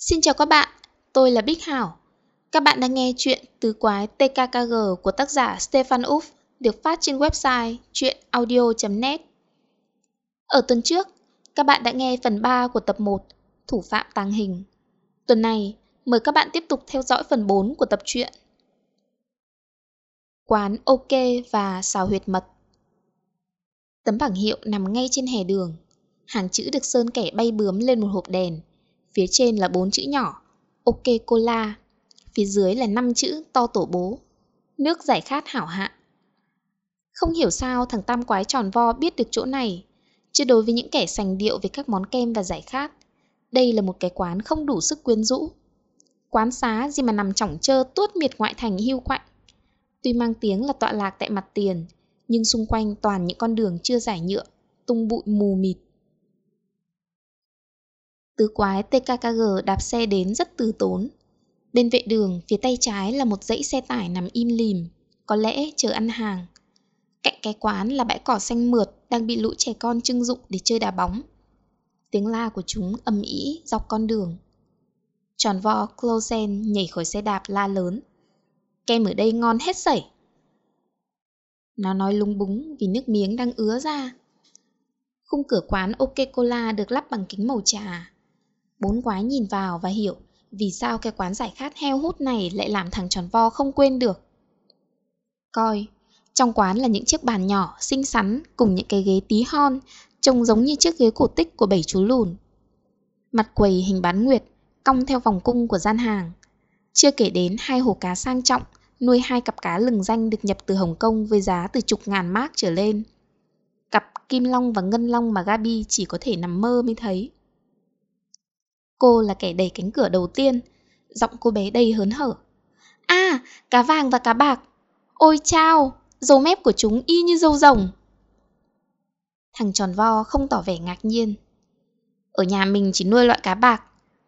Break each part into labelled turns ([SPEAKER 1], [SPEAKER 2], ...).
[SPEAKER 1] Xin chào các bạn, tôi là Bích Hảo. Các bạn đang nghe chuyện Tứ Quái TKKG của tác giả Stefan Uff được phát trên website chuyenaudio.net. Ở tuần trước, các bạn đã nghe phần 3 của tập 1 Thủ phạm tàng hình. Tuần này, mời các bạn tiếp tục theo dõi phần 4 của tập truyện. Quán OK và xào huyệt mật Tấm bảng hiệu nằm ngay trên hè đường. Hàng chữ được sơn kẻ bay bướm lên một hộp đèn Phía trên là bốn chữ nhỏ, ok cola. Phía dưới là năm chữ to tổ bố, nước giải khát hảo hạ. Không hiểu sao thằng tam quái tròn vo biết được chỗ này, chứ đối với những kẻ sành điệu về các món kem và giải khát, đây là một cái quán không đủ sức quyến rũ. Quán xá gì mà nằm chỏng trơ tuốt miệt ngoại thành hưu quạnh. Tuy mang tiếng là tọa lạc tại mặt tiền, nhưng xung quanh toàn những con đường chưa giải nhựa, tung bụi mù mịt. Tứ quái TKKG đạp xe đến rất từ tốn. Bên vệ đường, phía tay trái là một dãy xe tải nằm im lìm, có lẽ chờ ăn hàng. Cạnh cái quán là bãi cỏ xanh mượt đang bị lũ trẻ con trưng dụng để chơi đá bóng. Tiếng la của chúng ầm ĩ dọc con đường. Tròn vo Closen nhảy khỏi xe đạp la lớn. Kem ở đây ngon hết sảy. Nó nói lung búng vì nước miếng đang ứa ra. Khung cửa quán OK Cola được lắp bằng kính màu trà. Bốn quái nhìn vào và hiểu vì sao cái quán giải khát heo hút này lại làm thằng tròn vo không quên được. Coi, trong quán là những chiếc bàn nhỏ, xinh xắn cùng những cái ghế tí hon, trông giống như chiếc ghế cổ tích của bảy chú lùn. Mặt quầy hình bán nguyệt, cong theo vòng cung của gian hàng. Chưa kể đến hai hồ cá sang trọng, nuôi hai cặp cá lừng danh được nhập từ Hồng Kông với giá từ chục ngàn mark trở lên. Cặp kim long và ngân long mà Gabi chỉ có thể nằm mơ mới thấy. Cô là kẻ đẩy cánh cửa đầu tiên, giọng cô bé đầy hớn hở. À, cá vàng và cá bạc. Ôi chao, dấu mép của chúng y như dâu rồng. Thằng tròn vo không tỏ vẻ ngạc nhiên. Ở nhà mình chỉ nuôi loại cá bạc,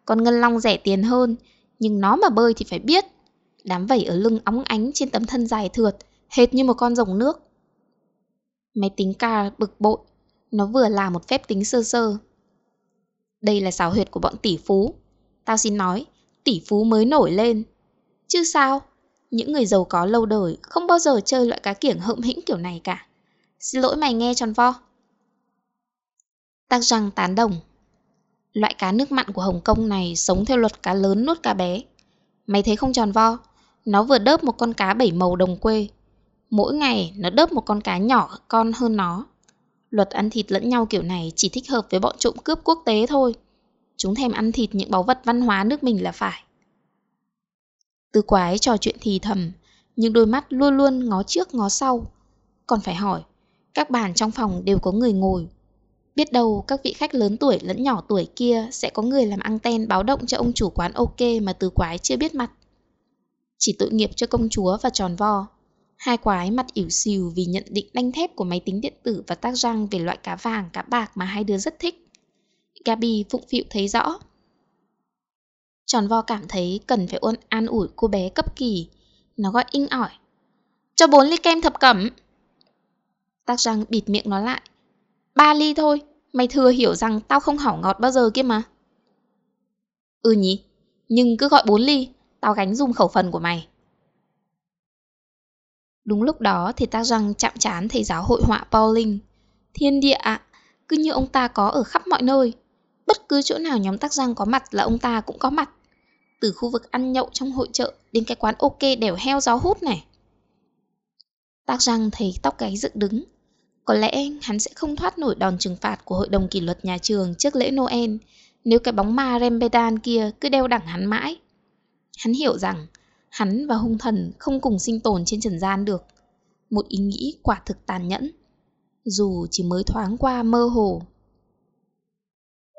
[SPEAKER 1] con ngân long rẻ tiền hơn, nhưng nó mà bơi thì phải biết. Đám vẩy ở lưng óng ánh trên tấm thân dài thượt, hệt như một con rồng nước. Máy tính car bực bội, nó vừa là một phép tính sơ sơ. Đây là xào huyệt của bọn tỷ phú. Tao xin nói, tỷ phú mới nổi lên. Chứ sao? Những người giàu có lâu đời không bao giờ chơi loại cá kiểng hậm hĩnh kiểu này cả. Xin lỗi mày nghe tròn vo. Tắc răng tán đồng. Loại cá nước mặn của Hồng Kông này sống theo luật cá lớn nuốt cá bé. Mày thấy không tròn vo? Nó vừa đớp một con cá bảy màu đồng quê. Mỗi ngày nó đớp một con cá nhỏ con hơn nó. Luật ăn thịt lẫn nhau kiểu này chỉ thích hợp với bọn trộm cướp quốc tế thôi. Chúng thèm ăn thịt những báu vật văn hóa nước mình là phải. Tư quái trò chuyện thì thầm, nhưng đôi mắt luôn luôn ngó trước ngó sau. Còn phải hỏi, các bàn trong phòng đều có người ngồi. Biết đâu các vị khách lớn tuổi lẫn nhỏ tuổi kia sẽ có người làm anten báo động cho ông chủ quán ok mà từ quái chưa biết mặt. Chỉ tội nghiệp cho công chúa và tròn vo. Hai quái mặt ỉu xìu vì nhận định đanh thép của máy tính điện tử và tác răng về loại cá vàng, cá bạc mà hai đứa rất thích. Gabi phụng phịu thấy rõ. Tròn vo cảm thấy cần phải ôn an ủi cô bé cấp kỳ. Nó gọi inh ỏi. Cho bốn ly kem thập cẩm. Tác răng bịt miệng nó lại. Ba ly thôi, mày thừa hiểu rằng tao không hảo ngọt bao giờ kia mà. Ừ nhỉ, nhưng cứ gọi bốn ly, tao gánh dùng khẩu phần của mày. Đúng lúc đó thì ta răng chạm chán thầy giáo hội họa Pauling. Thiên địa ạ, cứ như ông ta có ở khắp mọi nơi. Bất cứ chỗ nào nhóm tác răng có mặt là ông ta cũng có mặt. Từ khu vực ăn nhậu trong hội chợ đến cái quán ok đèo heo gió hút này. Tác răng thấy tóc gáy dựng đứng. Có lẽ hắn sẽ không thoát nổi đòn trừng phạt của hội đồng kỷ luật nhà trường trước lễ Noel nếu cái bóng ma Rembedan kia cứ đeo đẳng hắn mãi. Hắn hiểu rằng hắn và hung thần không cùng sinh tồn trên trần gian được. Một ý nghĩ quả thực tàn nhẫn, dù chỉ mới thoáng qua mơ hồ.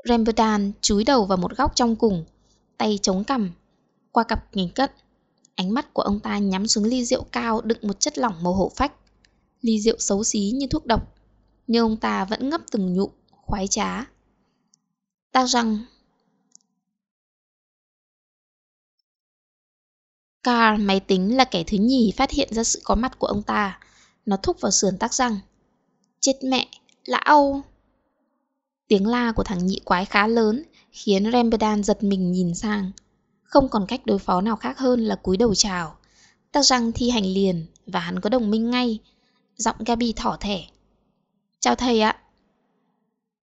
[SPEAKER 1] Rembrandt chúi đầu vào một góc trong cùng, tay chống cằm, qua cặp nghìn cất. Ánh mắt của ông ta nhắm xuống ly rượu cao đựng một chất lỏng màu hổ phách. Ly rượu xấu xí như thuốc độc, nhưng ông ta vẫn ngấp từng nhụ, khoái trá. Ta răng Carl máy tính là kẻ thứ nhì phát hiện ra sự có mặt của ông ta. Nó thúc vào sườn tắc răng. Chết mẹ, lão! Tiếng la của thằng nhị quái khá lớn, khiến Rembrandt giật mình nhìn sang. Không còn cách đối phó nào khác hơn là cúi đầu chào. Tắc răng thi hành liền và hắn có đồng minh ngay. Giọng Gabi thỏ thẻ. Chào thầy ạ.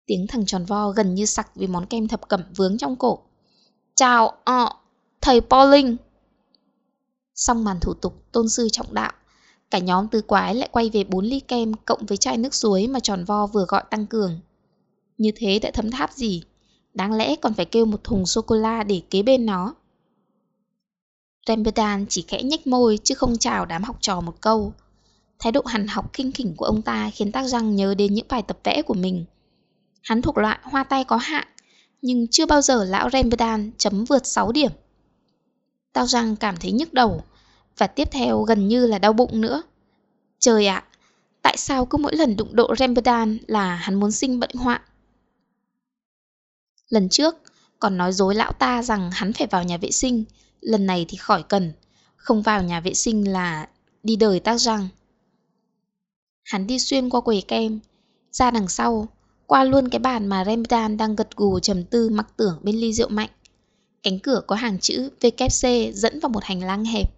[SPEAKER 1] Tiếng thằng tròn vo gần như sặc vì món kem thập cẩm vướng trong cổ. Chào, ọ, thầy Pauling. Xong màn thủ tục tôn sư trọng đạo, cả nhóm tứ quái lại quay về bốn ly kem cộng với chai nước suối mà tròn vo vừa gọi tăng cường. Như thế đã thấm tháp gì, đáng lẽ còn phải kêu một thùng sô-cô-la để kế bên nó. Remberdan chỉ khẽ nhếch môi chứ không chào đám học trò một câu. Thái độ hằn học kinh khỉnh của ông ta khiến tác răng nhớ đến những bài tập vẽ của mình. Hắn thuộc loại hoa tay có hạn, nhưng chưa bao giờ lão Remberdan chấm vượt 6 điểm. Tao răng cảm thấy nhức đầu, và tiếp theo gần như là đau bụng nữa. Trời ạ, tại sao cứ mỗi lần đụng độ Remberdan là hắn muốn sinh bệnh hoạn? Lần trước, còn nói dối lão ta rằng hắn phải vào nhà vệ sinh, lần này thì khỏi cần, không vào nhà vệ sinh là đi đời tác răng. Hắn đi xuyên qua quầy kem, ra đằng sau, qua luôn cái bàn mà Remdan đang gật gù trầm tư mặc tưởng bên ly rượu mạnh. Cánh cửa có hàng chữ VKC dẫn vào một hành lang hẹp.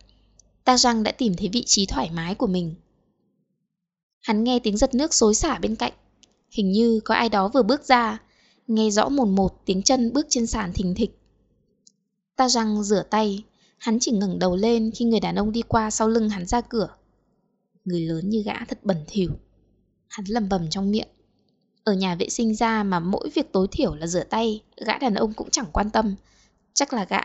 [SPEAKER 1] Ta răng đã tìm thấy vị trí thoải mái của mình. Hắn nghe tiếng giật nước xối xả bên cạnh. Hình như có ai đó vừa bước ra, nghe rõ mồn một tiếng chân bước trên sàn thình thịch. Ta răng rửa tay, hắn chỉ ngẩng đầu lên khi người đàn ông đi qua sau lưng hắn ra cửa. Người lớn như gã thật bẩn thỉu. Hắn lầm bầm trong miệng. Ở nhà vệ sinh ra mà mỗi việc tối thiểu là rửa tay, gã đàn ông cũng chẳng quan tâm. Chắc là gã...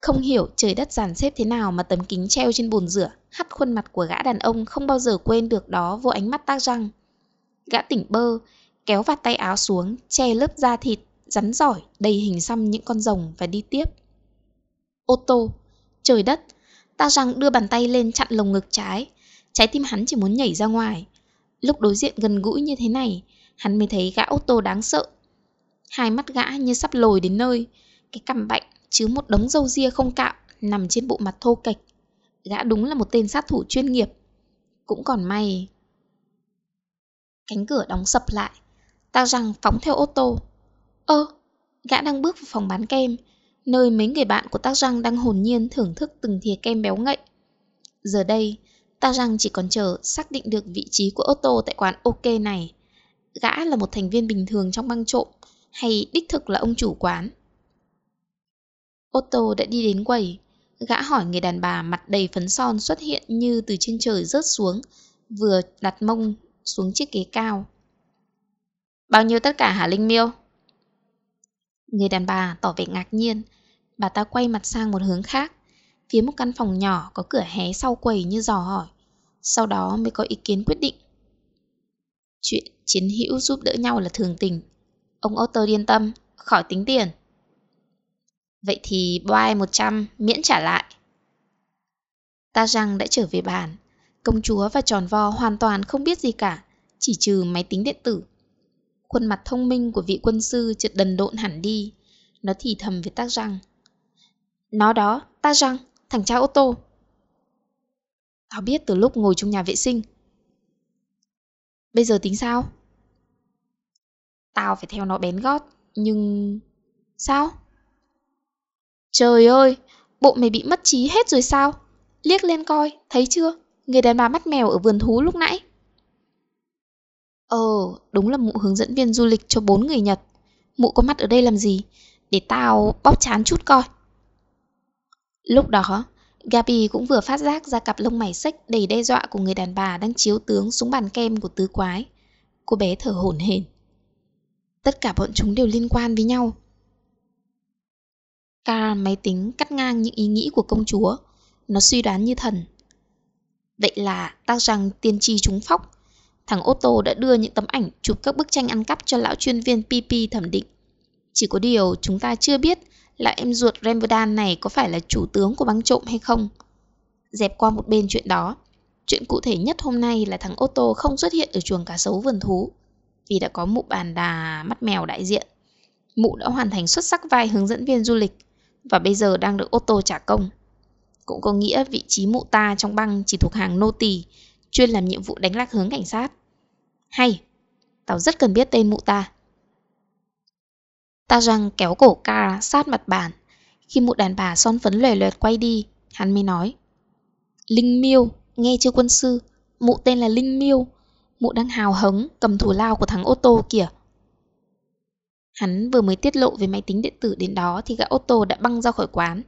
[SPEAKER 1] Không hiểu trời đất giàn xếp thế nào mà tấm kính treo trên bồn rửa, hắt khuôn mặt của gã đàn ông không bao giờ quên được đó vô ánh mắt tác răng. Gã tỉnh bơ, kéo vạt tay áo xuống, che lớp da thịt, rắn giỏi, đầy hình xăm những con rồng và đi tiếp. Ô tô, trời đất, ta răng đưa bàn tay lên chặn lồng ngực trái, trái tim hắn chỉ muốn nhảy ra ngoài. Lúc đối diện gần gũi như thế này, hắn mới thấy gã ô tô đáng sợ. Hai mắt gã như sắp lồi đến nơi, cái cằm bạnh chứa một đống râu ria không cạo nằm trên bộ mặt thô kệch. Gã đúng là một tên sát thủ chuyên nghiệp. Cũng còn may. Cánh cửa đóng sập lại. Tao rằng phóng theo ô tô. Ơ, gã đang bước vào phòng bán kem, nơi mấy người bạn của Tác Răng đang hồn nhiên thưởng thức từng thìa kem béo ngậy. Giờ đây, Tác Răng chỉ còn chờ xác định được vị trí của ô tô tại quán OK này. Gã là một thành viên bình thường trong băng trộm, hay đích thực là ông chủ quán. Otto đã đi đến quầy, gã hỏi người đàn bà mặt đầy phấn son xuất hiện như từ trên trời rớt xuống, vừa đặt mông xuống chiếc ghế cao. Bao nhiêu tất cả hả Linh Miêu? Người đàn bà tỏ vẻ ngạc nhiên, bà ta quay mặt sang một hướng khác, phía một căn phòng nhỏ có cửa hé sau quầy như dò hỏi, sau đó mới có ý kiến quyết định. Chuyện chiến hữu giúp đỡ nhau là thường tình, ông Otto yên tâm, khỏi tính tiền. Vậy thì boy 100 miễn trả lại. Ta răng đã trở về bàn, công chúa và tròn vo hoàn toàn không biết gì cả, chỉ trừ máy tính điện tử. Khuôn mặt thông minh của vị quân sư chợt đần độn hẳn đi, nó thì thầm với tác răng. Nó đó, ta răng, thằng cha ô tô. Tao biết từ lúc ngồi trong nhà vệ sinh. Bây giờ tính sao? Tao phải theo nó bén gót, nhưng... Sao? Trời ơi, bộ mày bị mất trí hết rồi sao? Liếc lên coi, thấy chưa? Người đàn bà mắt mèo ở vườn thú lúc nãy. Ờ, đúng là mụ hướng dẫn viên du lịch cho bốn người Nhật. Mụ có mặt ở đây làm gì? Để tao bóp chán chút coi. Lúc đó, Gabi cũng vừa phát giác ra cặp lông mày xếch đầy đe dọa của người đàn bà đang chiếu tướng xuống bàn kem của tứ quái. Cô bé thở hổn hển. Tất cả bọn chúng đều liên quan với nhau. Ca máy tính cắt ngang những ý nghĩ của công chúa. Nó suy đoán như thần. Vậy là tác rằng tiên tri trúng phóc. Thằng ô tô đã đưa những tấm ảnh chụp các bức tranh ăn cắp cho lão chuyên viên PP thẩm định. Chỉ có điều chúng ta chưa biết là em ruột Rembrandt này có phải là chủ tướng của băng trộm hay không. Dẹp qua một bên chuyện đó. Chuyện cụ thể nhất hôm nay là thằng ô tô không xuất hiện ở chuồng cá sấu vườn thú. Vì đã có mụ bàn đà mắt mèo đại diện. Mụ đã hoàn thành xuất sắc vai hướng dẫn viên du lịch và bây giờ đang được ô tô trả công. Cũng có nghĩa vị trí mụ ta trong băng chỉ thuộc hàng nô tỳ, chuyên làm nhiệm vụ đánh lạc hướng cảnh sát. Hay, tao rất cần biết tên mụ ta. Ta răng kéo cổ Kara sát mặt bàn. Khi mụ đàn bà son phấn lòe loẹt quay đi, hắn mới nói. Linh miêu, nghe chưa quân sư? Mụ tên là Linh miêu. Mụ đang hào hứng cầm thủ lao của thằng ô tô kìa. Hắn vừa mới tiết lộ về máy tính điện tử đến đó thì gã ô tô đã băng ra khỏi quán.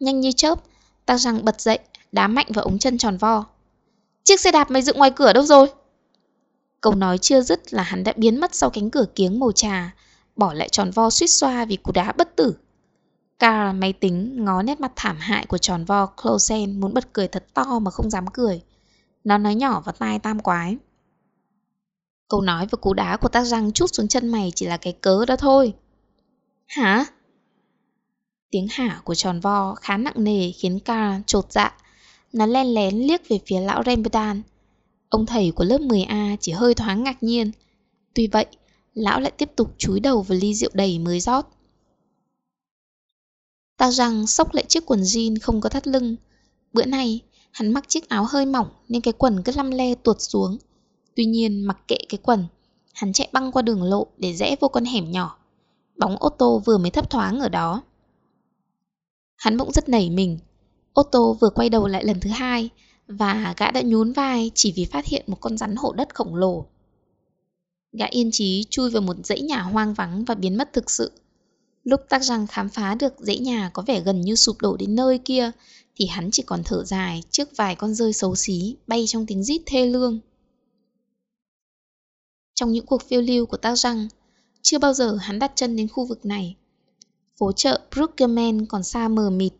[SPEAKER 1] Nhanh như chớp, ta răng bật dậy, đá mạnh vào ống chân tròn vo. Chiếc xe đạp mày dựng ngoài cửa đâu rồi? Câu nói chưa dứt là hắn đã biến mất sau cánh cửa kiếng màu trà, bỏ lại tròn vo suýt xoa vì cú đá bất tử. Carl máy tính ngó nét mặt thảm hại của tròn vo Closen muốn bật cười thật to mà không dám cười. Nó nói nhỏ vào tai tam quái. Câu nói và cú đá của tác răng chút xuống chân mày chỉ là cái cớ đó thôi. Hả? Tiếng hả của tròn vo khá nặng nề khiến Carl trột dạ. Nó len lén liếc về phía lão Remberdan. Ông thầy của lớp 10A chỉ hơi thoáng ngạc nhiên. Tuy vậy, lão lại tiếp tục chúi đầu vào ly rượu đầy mới rót. Ta rằng sốc lại chiếc quần jean không có thắt lưng. Bữa nay, hắn mặc chiếc áo hơi mỏng nên cái quần cứ lăm le tuột xuống. Tuy nhiên mặc kệ cái quần, hắn chạy băng qua đường lộ để rẽ vô con hẻm nhỏ. Bóng ô tô vừa mới thấp thoáng ở đó. Hắn bỗng rất nảy mình. Ô tô vừa quay đầu lại lần thứ hai và gã đã nhún vai chỉ vì phát hiện một con rắn hổ đất khổng lồ. Gã yên trí chui vào một dãy nhà hoang vắng và biến mất thực sự. Lúc tác răng khám phá được dãy nhà có vẻ gần như sụp đổ đến nơi kia thì hắn chỉ còn thở dài trước vài con rơi xấu xí bay trong tiếng rít thê lương. Trong những cuộc phiêu lưu của tác răng, chưa bao giờ hắn đặt chân đến khu vực này. Phố chợ Brookerman còn xa mờ mịt.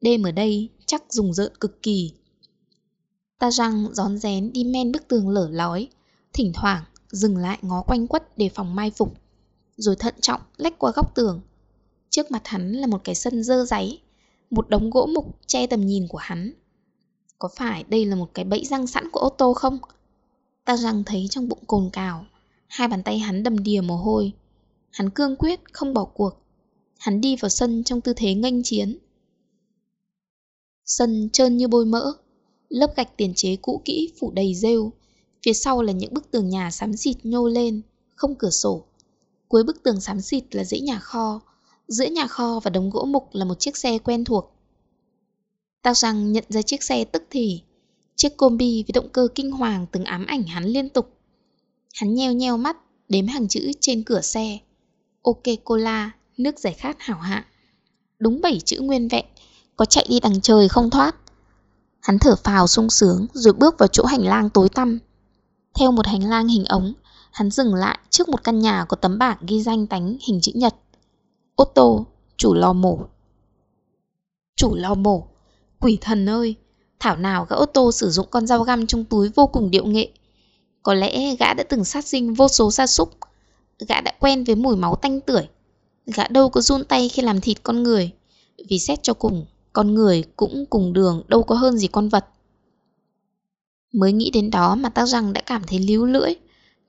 [SPEAKER 1] Đêm ở đây chắc rùng rợn cực kỳ. Ta răng rón rén đi men bức tường lở lói, thỉnh thoảng dừng lại ngó quanh quất để phòng mai phục, rồi thận trọng lách qua góc tường. Trước mặt hắn là một cái sân dơ giấy, một đống gỗ mục che tầm nhìn của hắn. Có phải đây là một cái bẫy răng sẵn của ô tô không? Ta răng thấy trong bụng cồn cào, hai bàn tay hắn đầm đìa mồ hôi. Hắn cương quyết không bỏ cuộc. Hắn đi vào sân trong tư thế nghênh chiến. Sân trơn như bôi mỡ, lớp gạch tiền chế cũ kỹ phủ đầy rêu. Phía sau là những bức tường nhà xám xịt nhô lên, không cửa sổ. Cuối bức tường xám xịt là dãy nhà kho, giữa nhà kho và đống gỗ mục là một chiếc xe quen thuộc. Tao rằng nhận ra chiếc xe tức thì, chiếc combi với động cơ kinh hoàng từng ám ảnh hắn liên tục. Hắn nheo nheo mắt, đếm hàng chữ trên cửa xe. Ok Cola, nước giải khát hảo hạ. Đúng 7 chữ nguyên vẹn, có chạy đi đằng trời không thoát. Hắn thở phào sung sướng rồi bước vào chỗ hành lang tối tăm. Theo một hành lang hình ống, hắn dừng lại trước một căn nhà có tấm bảng ghi danh tánh hình chữ nhật. Ô tô, chủ lò mổ. Chủ lò mổ, quỷ thần ơi, thảo nào gã ô tô sử dụng con dao găm trong túi vô cùng điệu nghệ. Có lẽ gã đã từng sát sinh vô số gia súc. Gã đã quen với mùi máu tanh tưởi. Gã đâu có run tay khi làm thịt con người. Vì xét cho cùng, con người cũng cùng đường đâu có hơn gì con vật. Mới nghĩ đến đó mà tác răng đã cảm thấy líu lưỡi.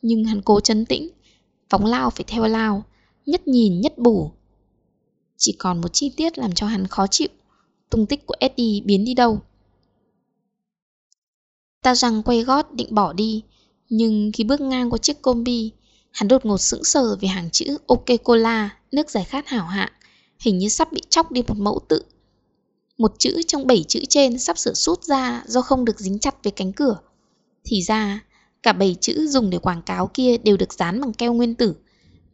[SPEAKER 1] Nhưng hắn cố chấn tĩnh. Phóng lao phải theo lao. Nhất nhìn nhất bù. Chỉ còn một chi tiết làm cho hắn khó chịu. Tung tích của Eddie biến đi đâu. Ta răng quay gót định bỏ đi. Nhưng khi bước ngang qua chiếc combi, hắn đột ngột sững sờ vì hàng chữ OK Cola, nước giải khát hảo hạng, hình như sắp bị chóc đi một mẫu tự. Một chữ trong bảy chữ trên sắp sửa sút ra do không được dính chặt với cánh cửa. Thì ra, cả bảy chữ dùng để quảng cáo kia đều được dán bằng keo nguyên tử.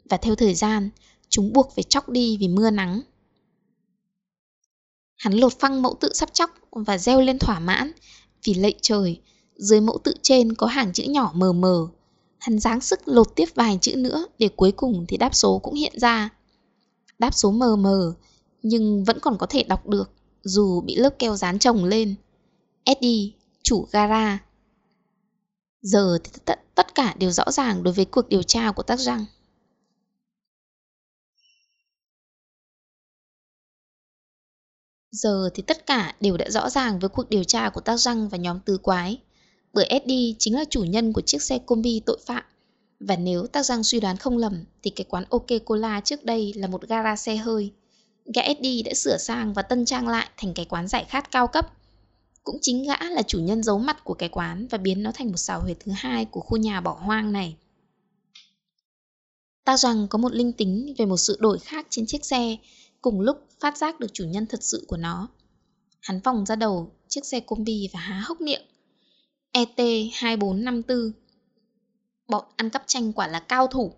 [SPEAKER 1] Và theo thời gian, chúng buộc phải chóc đi vì mưa nắng. Hắn lột phăng mẫu tự sắp chóc và reo lên thỏa mãn vì lệ trời, dưới mẫu tự trên có hàng chữ nhỏ mờ mờ. Hắn dáng sức lột tiếp vài chữ nữa để cuối cùng thì đáp số cũng hiện ra. Đáp số mờ mờ, nhưng vẫn còn có thể đọc được dù bị lớp keo dán chồng lên. Eddie, chủ gara. Giờ thì tất, tất cả đều rõ ràng đối với cuộc điều tra của tác răng. Giờ thì tất cả đều đã rõ ràng với cuộc điều tra của tác răng và nhóm tứ quái. Bởi Eddie chính là chủ nhân của chiếc xe combi tội phạm. Và nếu tác giang suy đoán không lầm thì cái quán OK Cola trước đây là một gara xe hơi. Gã Eddie đã sửa sang và tân trang lại thành cái quán giải khát cao cấp. Cũng chính gã là chủ nhân giấu mặt của cái quán và biến nó thành một xào huyệt thứ hai của khu nhà bỏ hoang này. Ta rằng có một linh tính về một sự đổi khác trên chiếc xe, cùng lúc phát giác được chủ nhân thật sự của nó. Hắn vòng ra đầu chiếc xe combi và há hốc miệng. ET2454 Bọn ăn cắp tranh quả là cao thủ.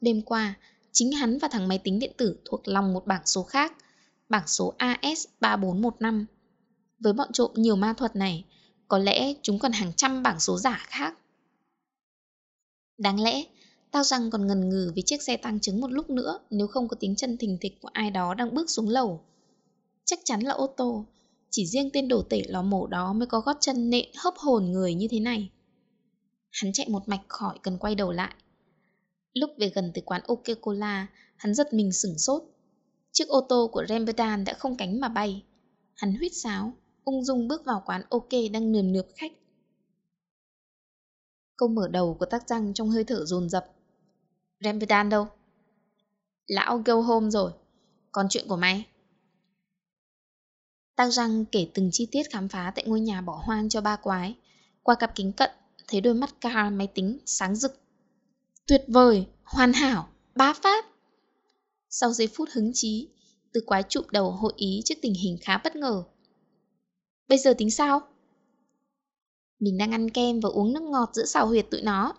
[SPEAKER 1] Đêm qua, chính hắn và thằng máy tính điện tử thuộc lòng một bảng số khác, bảng số AS3415. Với bọn trộm nhiều ma thuật này, có lẽ chúng còn hàng trăm bảng số giả khác. Đáng lẽ, tao rằng còn ngần ngừ với chiếc xe tăng chứng một lúc nữa nếu không có tiếng chân thình thịch của ai đó đang bước xuống lầu. Chắc chắn là ô tô, chỉ riêng tên đồ tể lò mổ đó mới có gót chân nện hấp hồn người như thế này. Hắn chạy một mạch khỏi cần quay đầu lại. Lúc về gần tới quán OK Cola, hắn giật mình sửng sốt. Chiếc ô tô của Remberdan đã không cánh mà bay. Hắn huyết sáo, ung dung bước vào quán OK đang nườm nượp khách. Câu mở đầu của tác răng trong hơi thở dồn dập. Remberdan đâu? Lão go home rồi. Còn chuyện của mày? Tăng răng kể từng chi tiết khám phá tại ngôi nhà bỏ hoang cho ba quái. Qua cặp kính cận, thấy đôi mắt Carl máy tính sáng rực. Tuyệt vời, hoàn hảo, bá phát. Sau giây phút hứng chí, từ quái chụp đầu hội ý trước tình hình khá bất ngờ. Bây giờ tính sao? Mình đang ăn kem và uống nước ngọt giữa xào huyệt tụi nó.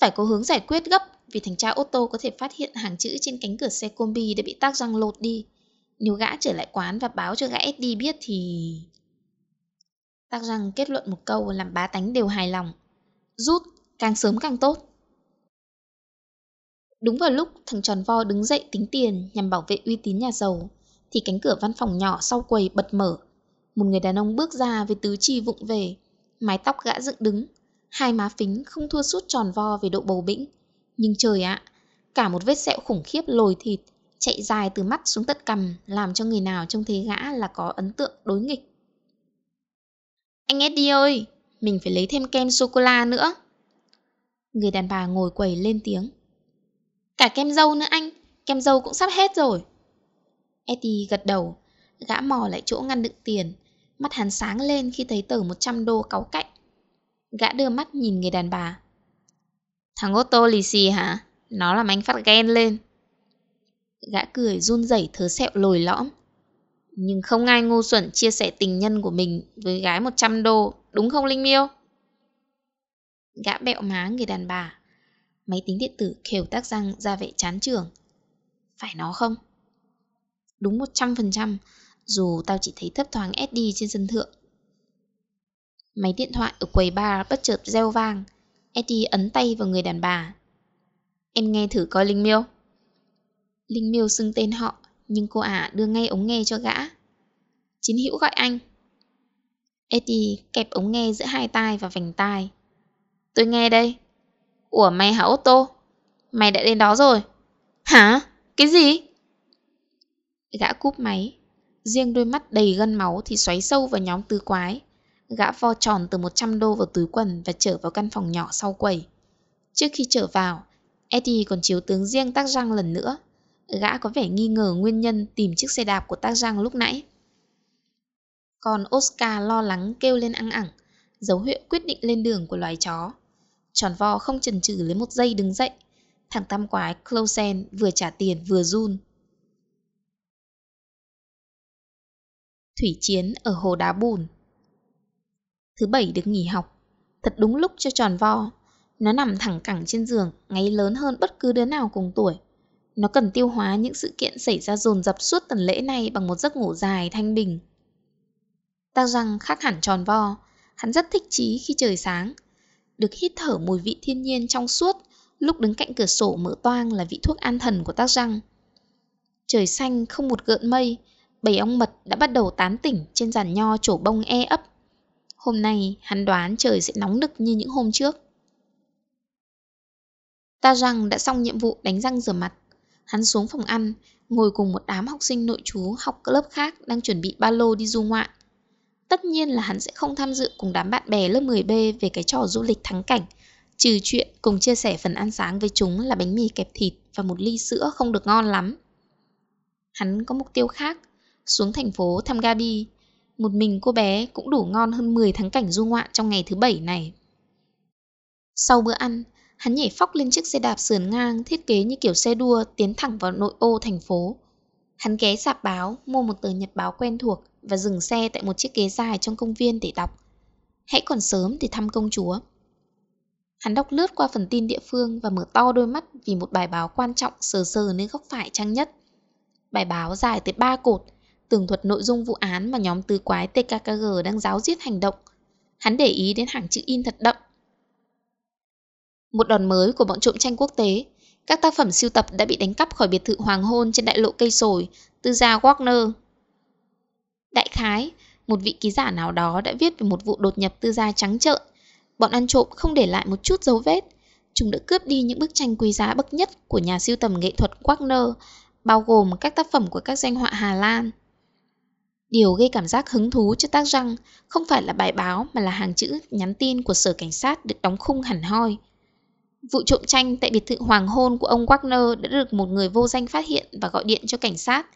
[SPEAKER 1] Phải có hướng giải quyết gấp vì thằng cha ô tô có thể phát hiện hàng chữ trên cánh cửa xe combi đã bị tác răng lột đi. Nếu gã trở lại quán và báo cho gã SD biết thì... Tắc răng kết luận một câu làm bá tánh đều hài lòng. Rút, càng sớm càng tốt. Đúng vào lúc thằng tròn vo đứng dậy tính tiền nhằm bảo vệ uy tín nhà giàu, thì cánh cửa văn phòng nhỏ sau quầy bật mở. Một người đàn ông bước ra với tứ chi vụng về, mái tóc gã dựng đứng, hai má phính không thua sút tròn vo về độ bầu bĩnh. Nhưng trời ạ, cả một vết sẹo khủng khiếp lồi thịt chạy dài từ mắt xuống tận cằm làm cho người nào trông thấy gã là có ấn tượng đối nghịch. Anh Eddie ơi, mình phải lấy thêm kem sô-cô-la nữa. Người đàn bà ngồi quầy lên tiếng. Cả kem dâu nữa anh, kem dâu cũng sắp hết rồi. Eddie gật đầu, gã mò lại chỗ ngăn đựng tiền, mắt hắn sáng lên khi thấy tờ 100 đô cáu cạnh. Gã đưa mắt nhìn người đàn bà. Thằng ô tô lì xì hả? Nó làm anh phát ghen lên. Gã cười run rẩy thớ sẹo lồi lõm. Nhưng không ai ngu xuẩn chia sẻ tình nhân của mình với gái 100 đô, đúng không Linh Miêu? Gã bẹo má người đàn bà. Máy tính điện tử khều tác răng ra vẻ chán trường. Phải nó không? Đúng 100%, dù tao chỉ thấy thấp thoáng SD trên sân thượng. Máy điện thoại ở quầy bar bất chợt reo vang. Eddie ấn tay vào người đàn bà. Em nghe thử coi Linh Miêu. Linh Miêu xưng tên họ, nhưng cô ả đưa ngay ống nghe cho gã. Chiến hữu gọi anh. Eddie kẹp ống nghe giữa hai tai và vành tai. Tôi nghe đây. Ủa mày hả ô tô? Mày đã đến đó rồi. Hả? Cái gì? Gã cúp máy. Riêng đôi mắt đầy gân máu thì xoáy sâu vào nhóm tứ quái. Gã vo tròn từ 100 đô vào túi quần và trở vào căn phòng nhỏ sau quầy. Trước khi trở vào, Eddie còn chiếu tướng riêng tác răng lần nữa. Gã có vẻ nghi ngờ nguyên nhân tìm chiếc xe đạp của tác Giang lúc nãy. Còn Oscar lo lắng kêu lên ăn ẳng, dấu hiệu quyết định lên đường của loài chó. Tròn vo không chần chừ lấy một giây đứng dậy. Thằng tam quái Closen vừa trả tiền vừa run. Thủy chiến ở hồ đá bùn Thứ bảy được nghỉ học. Thật đúng lúc cho tròn vo. Nó nằm thẳng cẳng trên giường, ngáy lớn hơn bất cứ đứa nào cùng tuổi. Nó cần tiêu hóa những sự kiện xảy ra dồn dập suốt tuần lễ này bằng một giấc ngủ dài thanh bình. Ta răng khác hẳn tròn vo, hắn rất thích chí khi trời sáng. Được hít thở mùi vị thiên nhiên trong suốt, lúc đứng cạnh cửa sổ mở toang là vị thuốc an thần của tác răng. Trời xanh không một gợn mây, bầy ong mật đã bắt đầu tán tỉnh trên giàn nho trổ bông e ấp. Hôm nay hắn đoán trời sẽ nóng nực như những hôm trước. Ta rằng đã xong nhiệm vụ đánh răng rửa mặt. Hắn xuống phòng ăn, ngồi cùng một đám học sinh nội trú học lớp khác đang chuẩn bị ba lô đi du ngoạn. Tất nhiên là hắn sẽ không tham dự cùng đám bạn bè lớp 10B về cái trò du lịch thắng cảnh, trừ chuyện cùng chia sẻ phần ăn sáng với chúng là bánh mì kẹp thịt và một ly sữa không được ngon lắm. Hắn có mục tiêu khác, xuống thành phố thăm Gabi. Một mình cô bé cũng đủ ngon hơn 10 thắng cảnh du ngoạn trong ngày thứ bảy này. Sau bữa ăn, Hắn nhảy phóc lên chiếc xe đạp sườn ngang thiết kế như kiểu xe đua tiến thẳng vào nội ô thành phố. Hắn ghé sạp báo, mua một tờ nhật báo quen thuộc và dừng xe tại một chiếc ghế dài trong công viên để đọc. Hãy còn sớm để thăm công chúa. Hắn đọc lướt qua phần tin địa phương và mở to đôi mắt vì một bài báo quan trọng sờ sờ nơi góc phải trang nhất. Bài báo dài tới 3 cột, tường thuật nội dung vụ án mà nhóm tứ quái TKKG đang giáo giết hành động. Hắn để ý đến hàng chữ in thật đậm. Một đòn mới của bọn trộm tranh quốc tế, các tác phẩm siêu tập đã bị đánh cắp khỏi biệt thự hoàng hôn trên đại lộ cây sồi, tư gia Wagner. Đại khái, một vị ký giả nào đó đã viết về một vụ đột nhập tư gia trắng trợn. Bọn ăn trộm không để lại một chút dấu vết. Chúng đã cướp đi những bức tranh quý giá bậc nhất của nhà siêu tầm nghệ thuật Wagner, bao gồm các tác phẩm của các danh họa Hà Lan. Điều gây cảm giác hứng thú cho tác răng không phải là bài báo mà là hàng chữ nhắn tin của sở cảnh sát được đóng khung hẳn hoi. Vụ trộm tranh tại biệt thự hoàng hôn của ông Wagner đã được một người vô danh phát hiện và gọi điện cho cảnh sát.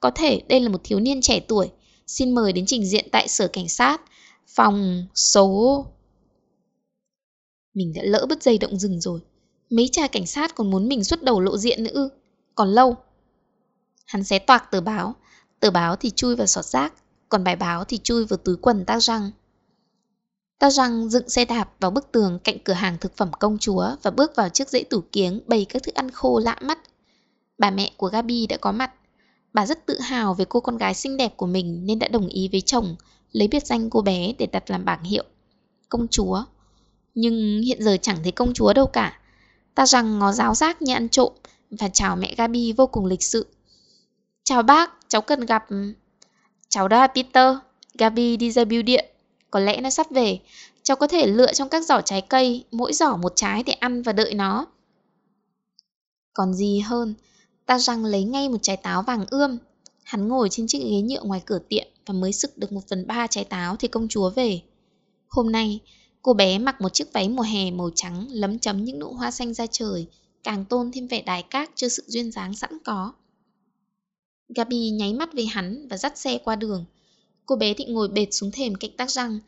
[SPEAKER 1] Có thể đây là một thiếu niên trẻ tuổi, xin mời đến trình diện tại sở cảnh sát, phòng số... Mình đã lỡ bứt dây động rừng rồi. Mấy cha cảnh sát còn muốn mình xuất đầu lộ diện nữa ư. Còn lâu. Hắn xé toạc tờ báo. Tờ báo thì chui vào sọt rác, còn bài báo thì chui vào túi quần tác răng. Ta rằng dựng xe đạp vào bức tường cạnh cửa hàng thực phẩm công chúa và bước vào chiếc dãy tủ kiếng bày các thức ăn khô lạ mắt. Bà mẹ của Gabi đã có mặt. Bà rất tự hào về cô con gái xinh đẹp của mình nên đã đồng ý với chồng lấy biệt danh cô bé để đặt làm bảng hiệu. Công chúa. Nhưng hiện giờ chẳng thấy công chúa đâu cả. Ta rằng ngó giáo giác như ăn trộm và chào mẹ Gabi vô cùng lịch sự. Chào bác, cháu cần gặp... Cháu đó Peter, Gabi đi ra bưu điện. Có lẽ nó sắp về. Cháu có thể lựa trong các giỏ trái cây, mỗi giỏ một trái để ăn và đợi nó. Còn gì hơn, ta răng lấy ngay một trái táo vàng ươm. Hắn ngồi trên chiếc ghế nhựa ngoài cửa tiệm và mới sực được một phần ba trái táo thì công chúa về. Hôm nay, cô bé mặc một chiếc váy mùa hè màu trắng lấm chấm những nụ hoa xanh ra trời, càng tôn thêm vẻ đài cát cho sự duyên dáng sẵn có. Gabi nháy mắt với hắn và dắt xe qua đường. Cô bé định ngồi bệt xuống thềm cạnh tác răng,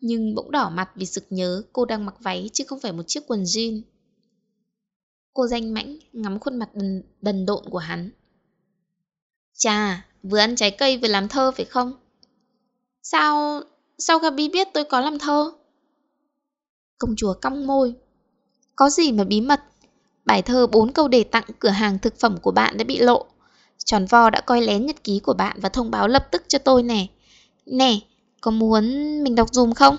[SPEAKER 1] nhưng bỗng đỏ mặt vì sực nhớ cô đang mặc váy chứ không phải một chiếc quần jean. Cô danh mãnh ngắm khuôn mặt đần, đần độn của hắn. Chà, vừa ăn trái cây vừa làm thơ phải không? Sao... sao Gabi biết tôi có làm thơ? Công chúa cong môi. Có gì mà bí mật? Bài thơ bốn câu đề tặng cửa hàng thực phẩm của bạn đã bị lộ. Tròn vo đã coi lén nhật ký của bạn và thông báo lập tức cho tôi nè. Nè, có muốn mình đọc dùm không?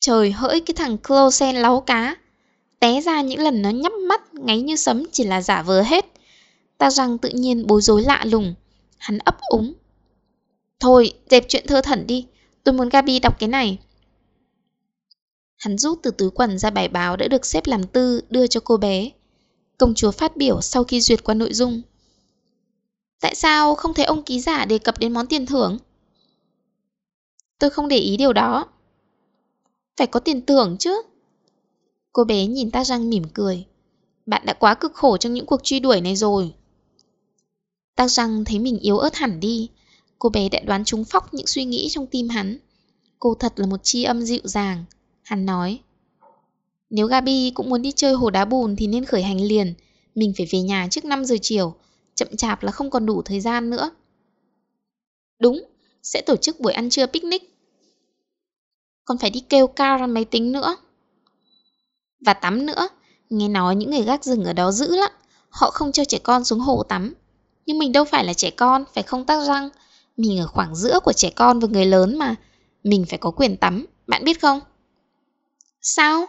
[SPEAKER 1] Trời hỡi cái thằng Closen láu cá. Té ra những lần nó nhắm mắt ngáy như sấm chỉ là giả vờ hết. Ta rằng tự nhiên bối rối lạ lùng. Hắn ấp úng. Thôi, dẹp chuyện thơ thẩn đi. Tôi muốn Gabi đọc cái này. Hắn rút từ túi quần ra bài báo đã được xếp làm tư đưa cho cô bé. Công chúa phát biểu sau khi duyệt qua nội dung. Tại sao không thấy ông ký giả đề cập đến món tiền thưởng? Tôi không để ý điều đó. Phải có tiền tưởng chứ. Cô bé nhìn ta răng mỉm cười. Bạn đã quá cực khổ trong những cuộc truy đuổi này rồi. Ta răng thấy mình yếu ớt hẳn đi. Cô bé đã đoán trúng phóc những suy nghĩ trong tim hắn. Cô thật là một chi âm dịu dàng. Hắn nói. Nếu Gabi cũng muốn đi chơi hồ đá bùn thì nên khởi hành liền. Mình phải về nhà trước 5 giờ chiều. Chậm chạp là không còn đủ thời gian nữa. Đúng, sẽ tổ chức buổi ăn trưa picnic. Còn phải đi kêu ca ra máy tính nữa. Và tắm nữa. Nghe nói những người gác rừng ở đó dữ lắm. Họ không cho trẻ con xuống hồ tắm. Nhưng mình đâu phải là trẻ con, phải không tắc răng. Mình ở khoảng giữa của trẻ con và người lớn mà. Mình phải có quyền tắm, bạn biết không? Sao?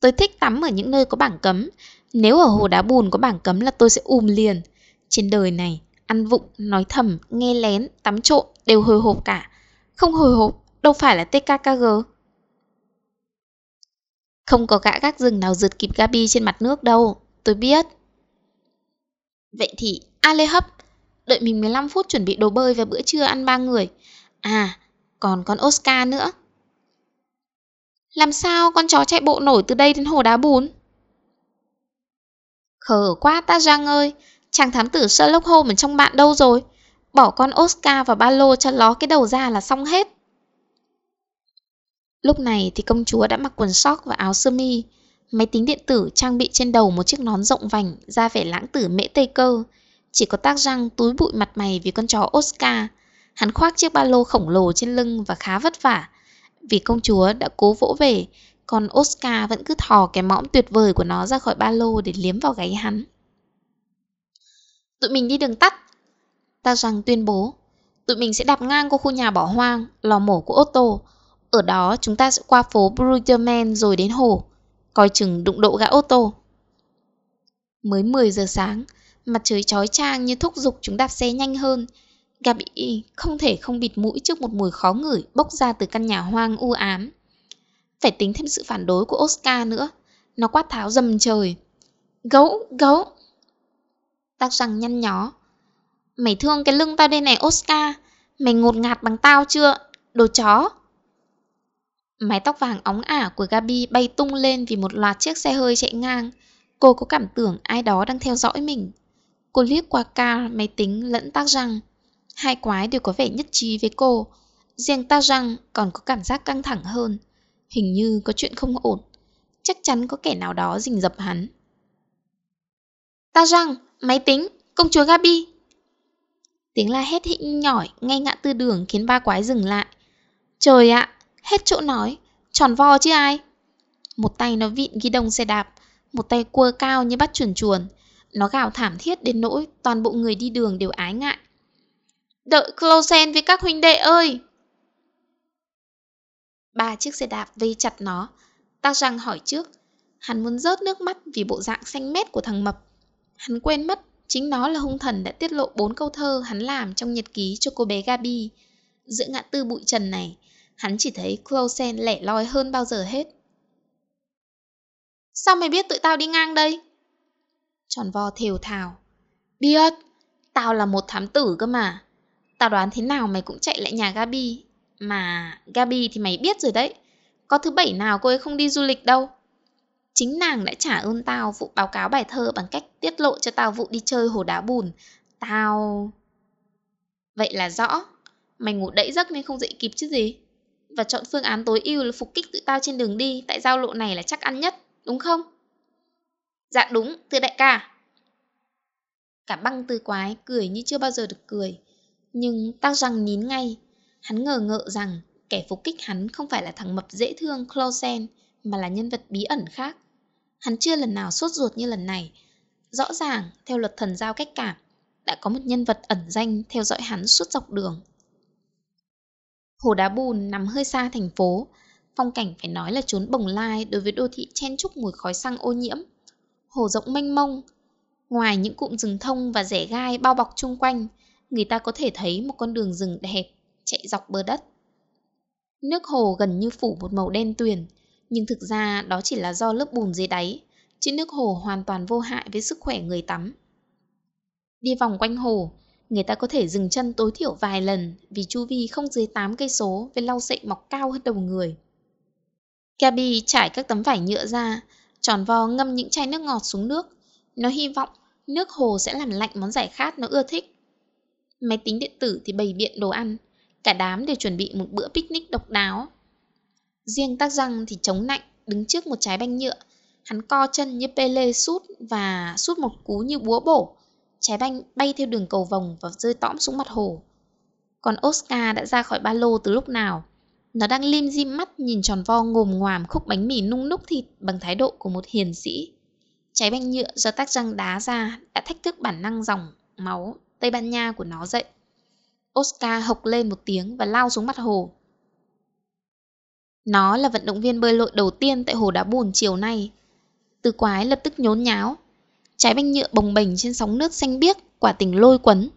[SPEAKER 1] Tôi thích tắm ở những nơi có bảng cấm. Nếu ở hồ đá bùn có bảng cấm là tôi sẽ ùm liền. Trên đời này, ăn vụng, nói thầm, nghe lén, tắm trộn đều hồi hộp cả. Không hồi hộp, đâu phải là TKKG. Không có gã gác rừng nào rượt kịp Gabi trên mặt nước đâu, tôi biết. Vậy thì, a lê hấp, đợi mình 15 phút chuẩn bị đồ bơi và bữa trưa ăn ba người. À, còn con Oscar nữa. Làm sao con chó chạy bộ nổi từ đây đến hồ đá bùn? Khờ quá ta Giang ơi, chàng thám tử Sherlock Holmes ở trong bạn đâu rồi? Bỏ con Oscar vào ba lô cho ló cái đầu ra là xong hết. Lúc này thì công chúa đã mặc quần sóc và áo sơ mi. Máy tính điện tử trang bị trên đầu một chiếc nón rộng vành, ra vẻ lãng tử mễ tây cơ. Chỉ có tác răng túi bụi mặt mày vì con chó Oscar. Hắn khoác chiếc ba lô khổng lồ trên lưng và khá vất vả. Vì công chúa đã cố vỗ về, còn Oscar vẫn cứ thò cái mõm tuyệt vời của nó ra khỏi ba lô để liếm vào gáy hắn. Tụi mình đi đường tắt. Ta rằng tuyên bố, tụi mình sẽ đạp ngang qua khu nhà bỏ hoang, lò mổ của Otto. Ở đó chúng ta sẽ qua phố Bruderman rồi đến hồ. Coi chừng đụng độ gã Otto. Mới 10 giờ sáng, mặt trời chói chang như thúc giục chúng đạp xe nhanh hơn. Gabi không thể không bịt mũi trước một mùi khó ngửi bốc ra từ căn nhà hoang u ám. Phải tính thêm sự phản đối của Oscar nữa. Nó quát tháo dầm trời. Gấu, gấu. Tao rằng nhăn nhó. Mày thương cái lưng tao đây này Oscar. Mày ngột ngạt bằng tao chưa? Đồ chó. Mái tóc vàng óng ả của Gabi bay tung lên vì một loạt chiếc xe hơi chạy ngang. Cô có cảm tưởng ai đó đang theo dõi mình. Cô liếc qua car, máy tính lẫn tác răng. Hai quái đều có vẻ nhất trí với cô. Riêng tác răng còn có cảm giác căng thẳng hơn. Hình như có chuyện không ổn. Chắc chắn có kẻ nào đó rình dập hắn. Ta răng, máy tính, công chúa Gabi. Tiếng la hét hĩnh nhỏi ngay ngã tư đường khiến ba quái dừng lại. Trời ạ, hết chỗ nói, tròn vo chứ ai. Một tay nó vịn ghi đông xe đạp, một tay cua cao như bắt chuồn chuồn. Nó gào thảm thiết đến nỗi toàn bộ người đi đường đều ái ngại. Đợi Closen với các huynh đệ ơi! Ba chiếc xe đạp vây chặt nó. Tao răng hỏi trước. Hắn muốn rớt nước mắt vì bộ dạng xanh mét của thằng Mập. Hắn quên mất chính nó là hung thần đã tiết lộ bốn câu thơ hắn làm trong nhật ký cho cô bé Gabi. Giữa ngã tư bụi trần này, hắn chỉ thấy Closen lẻ loi hơn bao giờ hết. Sao mày biết tụi tao đi ngang đây? Tròn vo thều thào. Biết, tao là một thám tử cơ mà. Tao đoán thế nào mày cũng chạy lại nhà Gabi. Mà Gabi thì mày biết rồi đấy. Có thứ bảy nào cô ấy không đi du lịch đâu. Chính nàng đã trả ơn tao vụ báo cáo bài thơ bằng cách tiết lộ cho tao vụ đi chơi hồ đá bùn. Tao... Vậy là rõ. Mày ngủ đẫy giấc nên không dậy kịp chứ gì. Và chọn phương án tối ưu là phục kích tụi tao trên đường đi tại giao lộ này là chắc ăn nhất, đúng không? Dạ đúng, thưa đại ca. Cả băng tư quái cười như chưa bao giờ được cười. Nhưng tao rằng nín ngay. Hắn ngờ ngợ rằng kẻ phục kích hắn không phải là thằng mập dễ thương Closen, mà là nhân vật bí ẩn khác. Hắn chưa lần nào sốt ruột như lần này. Rõ ràng, theo luật thần giao cách cảm, đã có một nhân vật ẩn danh theo dõi hắn suốt dọc đường. Hồ Đá Bùn nằm hơi xa thành phố, phong cảnh phải nói là trốn bồng lai đối với đô thị chen chúc mùi khói xăng ô nhiễm. Hồ rộng mênh mông, ngoài những cụm rừng thông và rẻ gai bao bọc chung quanh, người ta có thể thấy một con đường rừng đẹp chạy dọc bờ đất. Nước hồ gần như phủ một màu đen tuyền, nhưng thực ra đó chỉ là do lớp bùn dưới đáy, chứ nước hồ hoàn toàn vô hại với sức khỏe người tắm. Đi vòng quanh hồ, người ta có thể dừng chân tối thiểu vài lần vì chu vi không dưới 8 cây số với lau sậy mọc cao hơn đầu người. Gabi trải các tấm vải nhựa ra, tròn vo ngâm những chai nước ngọt xuống nước. Nó hy vọng nước hồ sẽ làm lạnh món giải khát nó ưa thích. Máy tính điện tử thì bày biện đồ ăn, cả đám đều chuẩn bị một bữa picnic độc đáo. Riêng tác răng thì chống nạnh, đứng trước một trái banh nhựa. Hắn co chân như Pele sút và sút một cú như búa bổ. Trái banh bay theo đường cầu vòng và rơi tõm xuống mặt hồ. Còn Oscar đã ra khỏi ba lô từ lúc nào. Nó đang lim dim mắt nhìn tròn vo ngồm ngoàm khúc bánh mì nung núc thịt bằng thái độ của một hiền sĩ. Trái banh nhựa do tác răng đá ra đã thách thức bản năng dòng máu Tây Ban Nha của nó dậy. Oscar hộc lên một tiếng và lao xuống mặt hồ. Nó là vận động viên bơi lội đầu tiên tại hồ đá bùn chiều nay. Từ quái lập tức nhốn nháo. Trái banh nhựa bồng bềnh trên sóng nước xanh biếc, quả tình lôi quấn.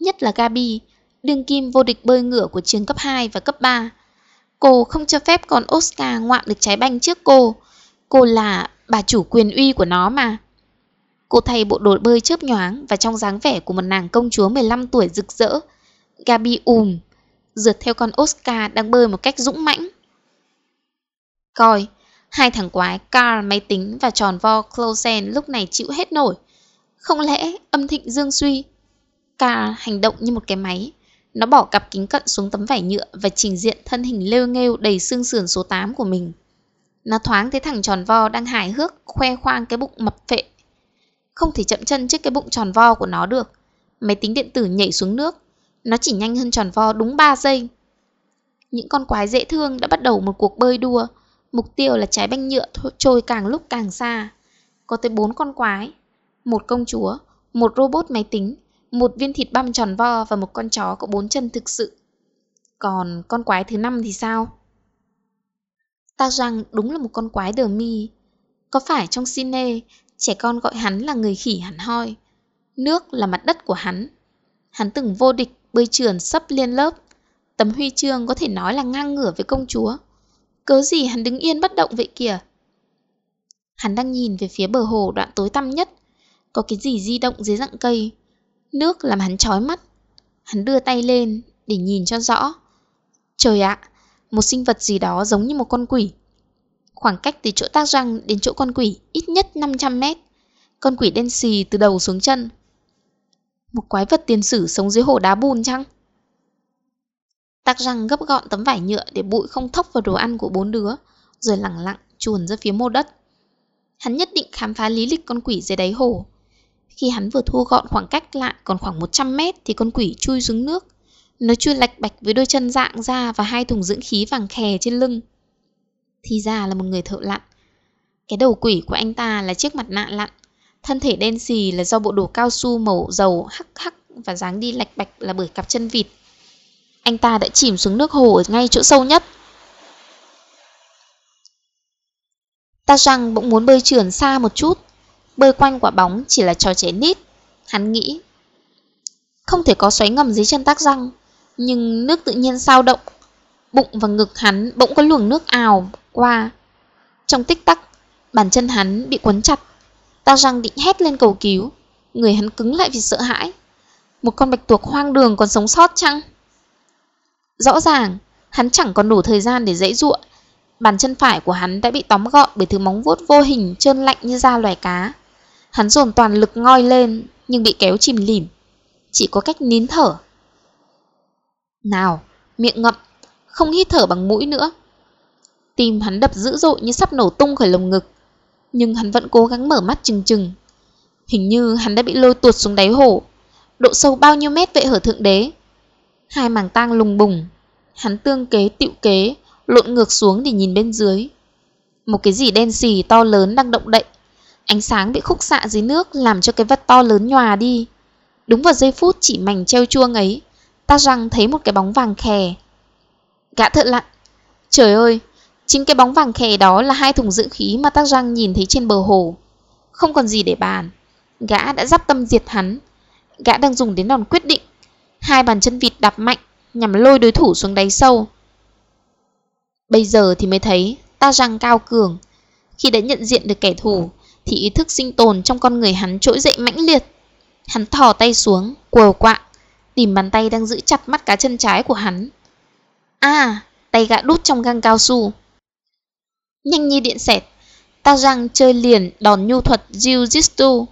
[SPEAKER 1] Nhất là Gabi, đương kim vô địch bơi ngửa của trường cấp 2 và cấp 3. Cô không cho phép con Oscar ngoạm được trái banh trước cô. Cô là bà chủ quyền uy của nó mà. Cô thay bộ đồ bơi chớp nhoáng và trong dáng vẻ của một nàng công chúa 15 tuổi rực rỡ. Gabi ùm, rượt theo con Oscar đang bơi một cách dũng mãnh. Coi, hai thằng quái Carl máy tính và tròn vo Closen lúc này chịu hết nổi. Không lẽ âm thịnh dương suy? Carl hành động như một cái máy. Nó bỏ cặp kính cận xuống tấm vải nhựa và trình diện thân hình lêu nghêu đầy xương sườn số 8 của mình. Nó thoáng thấy thằng tròn vo đang hài hước khoe khoang cái bụng mập phệ. Không thể chậm chân trước cái bụng tròn vo của nó được. Máy tính điện tử nhảy xuống nước. Nó chỉ nhanh hơn tròn vo đúng 3 giây. Những con quái dễ thương đã bắt đầu một cuộc bơi đua. Mục tiêu là trái banh nhựa trôi càng lúc càng xa. Có tới 4 con quái. Một công chúa, một robot máy tính, một viên thịt băm tròn vo và một con chó có bốn chân thực sự. Còn con quái thứ năm thì sao? Ta rằng đúng là một con quái đờ mi. Có phải trong cine, trẻ con gọi hắn là người khỉ hẳn hoi. Nước là mặt đất của hắn. Hắn từng vô địch bơi trườn sấp liên lớp. Tấm huy chương có thể nói là ngang ngửa với công chúa. Cớ gì hắn đứng yên bất động vậy kìa? Hắn đang nhìn về phía bờ hồ đoạn tối tăm nhất. Có cái gì di động dưới dạng cây. Nước làm hắn chói mắt. Hắn đưa tay lên để nhìn cho rõ. Trời ạ, một sinh vật gì đó giống như một con quỷ. Khoảng cách từ chỗ tác răng đến chỗ con quỷ ít nhất 500 mét. Con quỷ đen xì từ đầu xuống chân. Một quái vật tiền sử sống dưới hồ đá bùn chăng? Tác răng gấp gọn tấm vải nhựa để bụi không thốc vào đồ ăn của bốn đứa, rồi lẳng lặng chuồn ra phía mô đất. Hắn nhất định khám phá lý lịch con quỷ dưới đáy hồ. Khi hắn vừa thu gọn khoảng cách lại còn khoảng 100 mét thì con quỷ chui xuống nước. Nó chui lạch bạch với đôi chân dạng ra và hai thùng dưỡng khí vàng khè trên lưng. Thì ra là một người thợ lặn. Cái đầu quỷ của anh ta là chiếc mặt nạ lặn. Thân thể đen xì là do bộ đồ cao su màu dầu hắc hắc và dáng đi lạch bạch là bởi cặp chân vịt. Anh ta đã chìm xuống nước hồ ở ngay chỗ sâu nhất. Ta rằng bỗng muốn bơi trườn xa một chút. Bơi quanh quả bóng chỉ là trò trẻ nít. Hắn nghĩ. Không thể có xoáy ngầm dưới chân tác răng nhưng nước tự nhiên sao động. Bụng và ngực hắn bỗng có luồng nước ào qua. Trong tích tắc, bàn chân hắn bị quấn chặt. Ta răng định hét lên cầu cứu. Người hắn cứng lại vì sợ hãi. Một con bạch tuộc hoang đường còn sống sót chăng? Rõ ràng, hắn chẳng còn đủ thời gian để dãy ruộng. Bàn chân phải của hắn đã bị tóm gọn bởi thứ móng vuốt vô hình trơn lạnh như da loài cá. Hắn dồn toàn lực ngoi lên nhưng bị kéo chìm lìm. Chỉ có cách nín thở nào, miệng ngậm, không hít thở bằng mũi nữa. Tim hắn đập dữ dội như sắp nổ tung khỏi lồng ngực. Nhưng hắn vẫn cố gắng mở mắt chừng chừng. Hình như hắn đã bị lôi tuột xuống đáy hồ. Độ sâu bao nhiêu mét vậy hở thượng đế? Hai màng tang lùng bùng. Hắn tương kế tiệu kế, lộn ngược xuống để nhìn bên dưới. Một cái gì đen xì to lớn đang động đậy. Ánh sáng bị khúc xạ dưới nước làm cho cái vật to lớn nhòa đi. Đúng vào giây phút chỉ mảnh treo chuông ấy, Ta răng thấy một cái bóng vàng khè. Gã thợ lặn. Trời ơi, chính cái bóng vàng khè đó là hai thùng dưỡng khí mà tác răng nhìn thấy trên bờ hồ. Không còn gì để bàn. Gã đã dắp tâm diệt hắn. Gã đang dùng đến đòn quyết định. Hai bàn chân vịt đạp mạnh nhằm lôi đối thủ xuống đáy sâu. Bây giờ thì mới thấy ta răng cao cường. Khi đã nhận diện được kẻ thù thì ý thức sinh tồn trong con người hắn trỗi dậy mãnh liệt. Hắn thò tay xuống, quờ quạng tìm bàn tay đang giữ chặt mắt cá chân trái của hắn. À, tay gã đút trong găng cao su. Nhanh như điện xẹt, ta răng chơi liền đòn nhu thuật Jiu-Jitsu.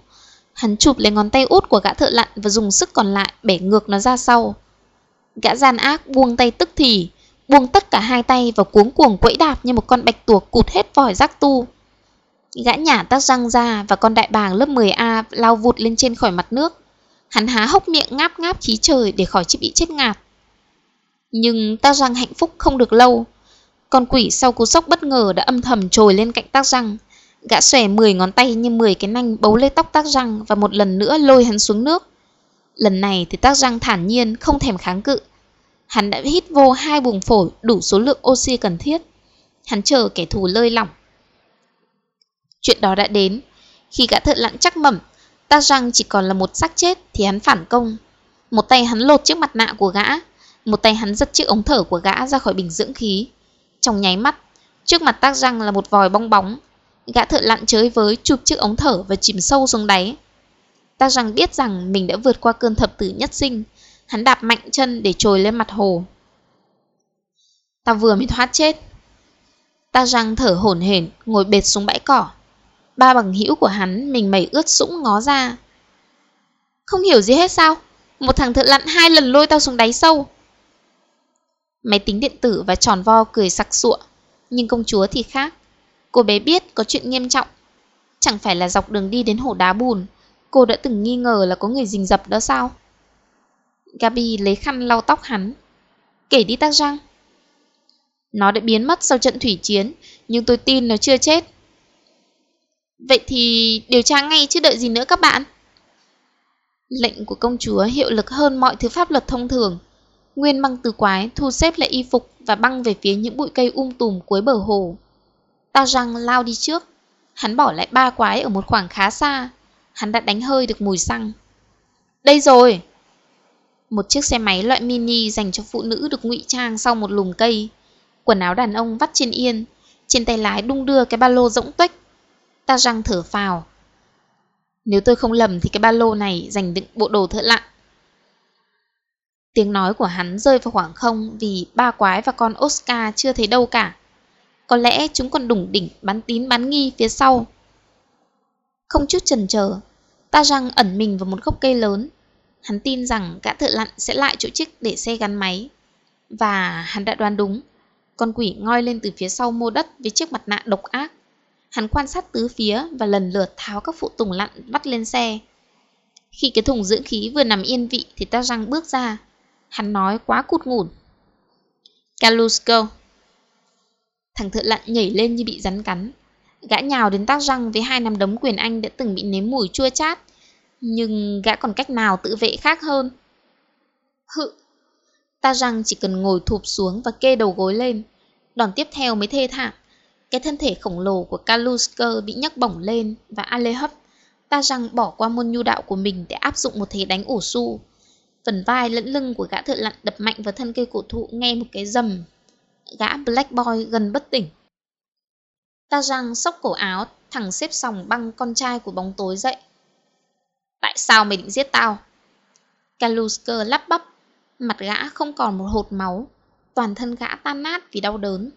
[SPEAKER 1] Hắn chụp lấy ngón tay út của gã thợ lặn và dùng sức còn lại bẻ ngược nó ra sau. Gã gian ác buông tay tức thì, buông tất cả hai tay và cuống cuồng quẫy đạp như một con bạch tuộc cụt hết vòi rác tu. Gã nhả tắc răng ra và con đại bàng lớp 10A lao vụt lên trên khỏi mặt nước. Hắn há hốc miệng ngáp ngáp khí trời để khỏi bị chết ngạt. Nhưng tác răng hạnh phúc không được lâu. Con quỷ sau cú sốc bất ngờ đã âm thầm trồi lên cạnh tác răng. Gã xòe 10 ngón tay như 10 cái nanh bấu lấy tóc tác răng và một lần nữa lôi hắn xuống nước. Lần này thì tác răng thản nhiên không thèm kháng cự. Hắn đã hít vô hai buồng phổi đủ số lượng oxy cần thiết. Hắn chờ kẻ thù lơi lỏng. Chuyện đó đã đến. Khi gã thợ lặn chắc mẩm tác răng chỉ còn là một xác chết thì hắn phản công. Một tay hắn lột chiếc mặt nạ của gã, một tay hắn giật chiếc ống thở của gã ra khỏi bình dưỡng khí. Trong nháy mắt, trước mặt tác răng là một vòi bong bóng. Gã thợ lặn chơi với chụp chiếc ống thở và chìm sâu xuống đáy. Tác rằng biết rằng mình đã vượt qua cơn thập tử nhất sinh. Hắn đạp mạnh chân để trồi lên mặt hồ. Ta vừa mới thoát chết. Ta rằng thở hổn hển ngồi bệt xuống bãi cỏ. Ba bằng hữu của hắn mình mẩy ướt sũng ngó ra. Không hiểu gì hết sao? Một thằng thợ lặn hai lần lôi tao xuống đáy sâu, Máy tính điện tử và tròn vo cười sặc sụa, nhưng công chúa thì khác. Cô bé biết có chuyện nghiêm trọng. Chẳng phải là dọc đường đi đến hồ đá bùn, cô đã từng nghi ngờ là có người rình rập đó sao? Gabi lấy khăn lau tóc hắn. Kể đi tác răng. Nó đã biến mất sau trận thủy chiến, nhưng tôi tin nó chưa chết. Vậy thì điều tra ngay chứ đợi gì nữa các bạn? Lệnh của công chúa hiệu lực hơn mọi thứ pháp luật thông thường. Nguyên băng từ quái thu xếp lại y phục và băng về phía những bụi cây um tùm cuối bờ hồ. Ta răng lao đi trước. Hắn bỏ lại ba quái ở một khoảng khá xa. Hắn đã đánh hơi được mùi xăng. Đây rồi! Một chiếc xe máy loại mini dành cho phụ nữ được ngụy trang sau một lùm cây. Quần áo đàn ông vắt trên yên. Trên tay lái đung đưa cái ba lô rỗng tuếch. Ta răng thở phào. Nếu tôi không lầm thì cái ba lô này dành đựng bộ đồ thợ lặn. Tiếng nói của hắn rơi vào khoảng không vì ba quái và con Oscar chưa thấy đâu cả. Có lẽ chúng còn đủng đỉnh bắn tín bắn nghi phía sau. Không chút chần chờ, ta răng ẩn mình vào một gốc cây lớn. Hắn tin rằng gã thợ lặn sẽ lại chỗ chiếc để xe gắn máy. Và hắn đã đoán đúng. Con quỷ ngoi lên từ phía sau mô đất với chiếc mặt nạ độc ác. Hắn quan sát tứ phía và lần lượt tháo các phụ tùng lặn bắt lên xe. Khi cái thùng dưỡng khí vừa nằm yên vị thì ta răng bước ra. Hắn nói quá cụt ngủn. Calusco. Thằng thợ lặn nhảy lên như bị rắn cắn. Gã nhào đến tác răng với hai nắm đấm quyền anh đã từng bị nếm mùi chua chát. Nhưng gã còn cách nào tự vệ khác hơn. Hự. Ta răng chỉ cần ngồi thụp xuống và kê đầu gối lên. Đòn tiếp theo mới thê thảm. Cái thân thể khổng lồ của Kalusker bị nhấc bổng lên và Alehub ta răng bỏ qua môn nhu đạo của mình để áp dụng một thế đánh ủ su. Phần vai lẫn lưng của gã thợ lặn đập mạnh vào thân cây cổ thụ nghe một cái rầm. Gã Black Boy gần bất tỉnh. Ta răng xốc cổ áo, thằng xếp sòng băng con trai của bóng tối dậy. Tại sao mày định giết tao? Kalusker lắp bắp, mặt gã không còn một hột máu, toàn thân gã tan nát vì đau đớn.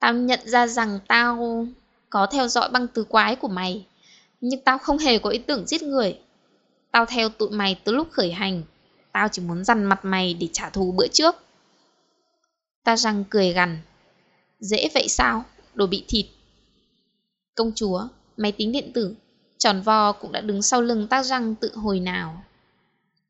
[SPEAKER 1] Tao nhận ra rằng tao có theo dõi băng tứ quái của mày, nhưng tao không hề có ý tưởng giết người. Tao theo tụi mày từ lúc khởi hành, tao chỉ muốn dằn mặt mày để trả thù bữa trước. Ta răng cười gằn. Dễ vậy sao? Đồ bị thịt. Công chúa, máy tính điện tử, tròn vo cũng đã đứng sau lưng tác răng tự hồi nào.